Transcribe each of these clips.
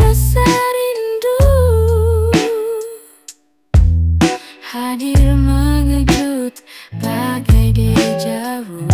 rasa rindu. Hadir mengejut bagai deja vu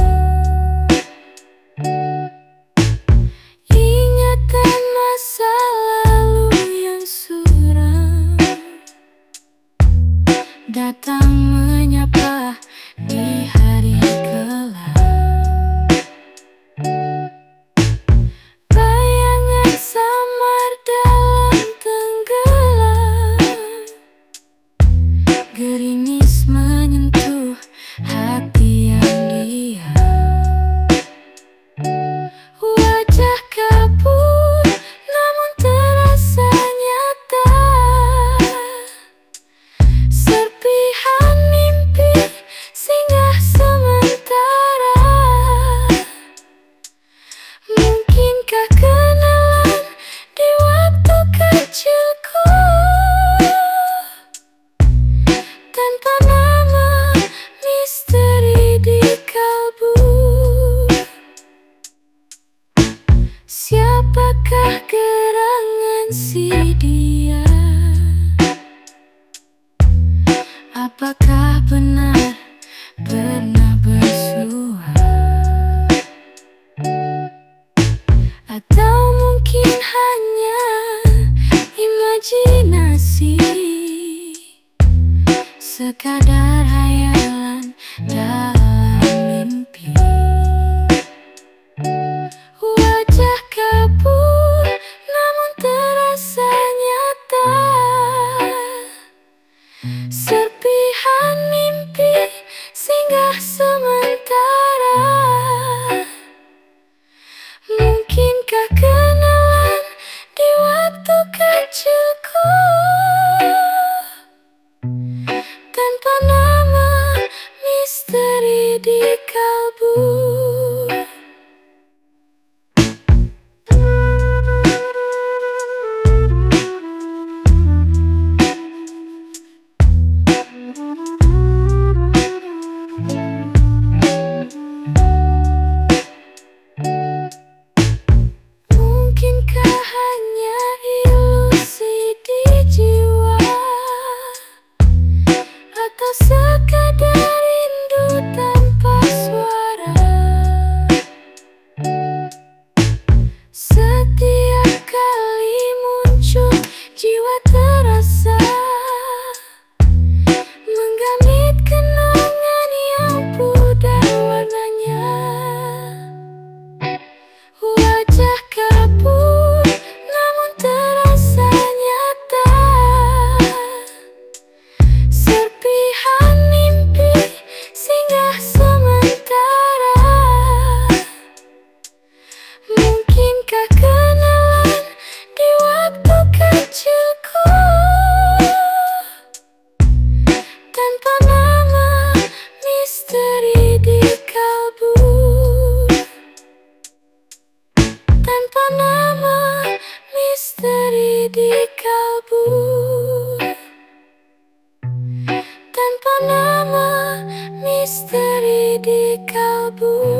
Tanpa nama misteri di kalbu Siapakah gerangan si dia? Apakah benar pernah bersua? Atau mungkin hanya imajinasi Sekadar hayalan dalam mimpi. Wajah kabur namun terasa nyata. Serpihan mimpi singgah sementara misteri di kalbu tanpa nama misteri di kalbu Tanpa nama misteri di kalbu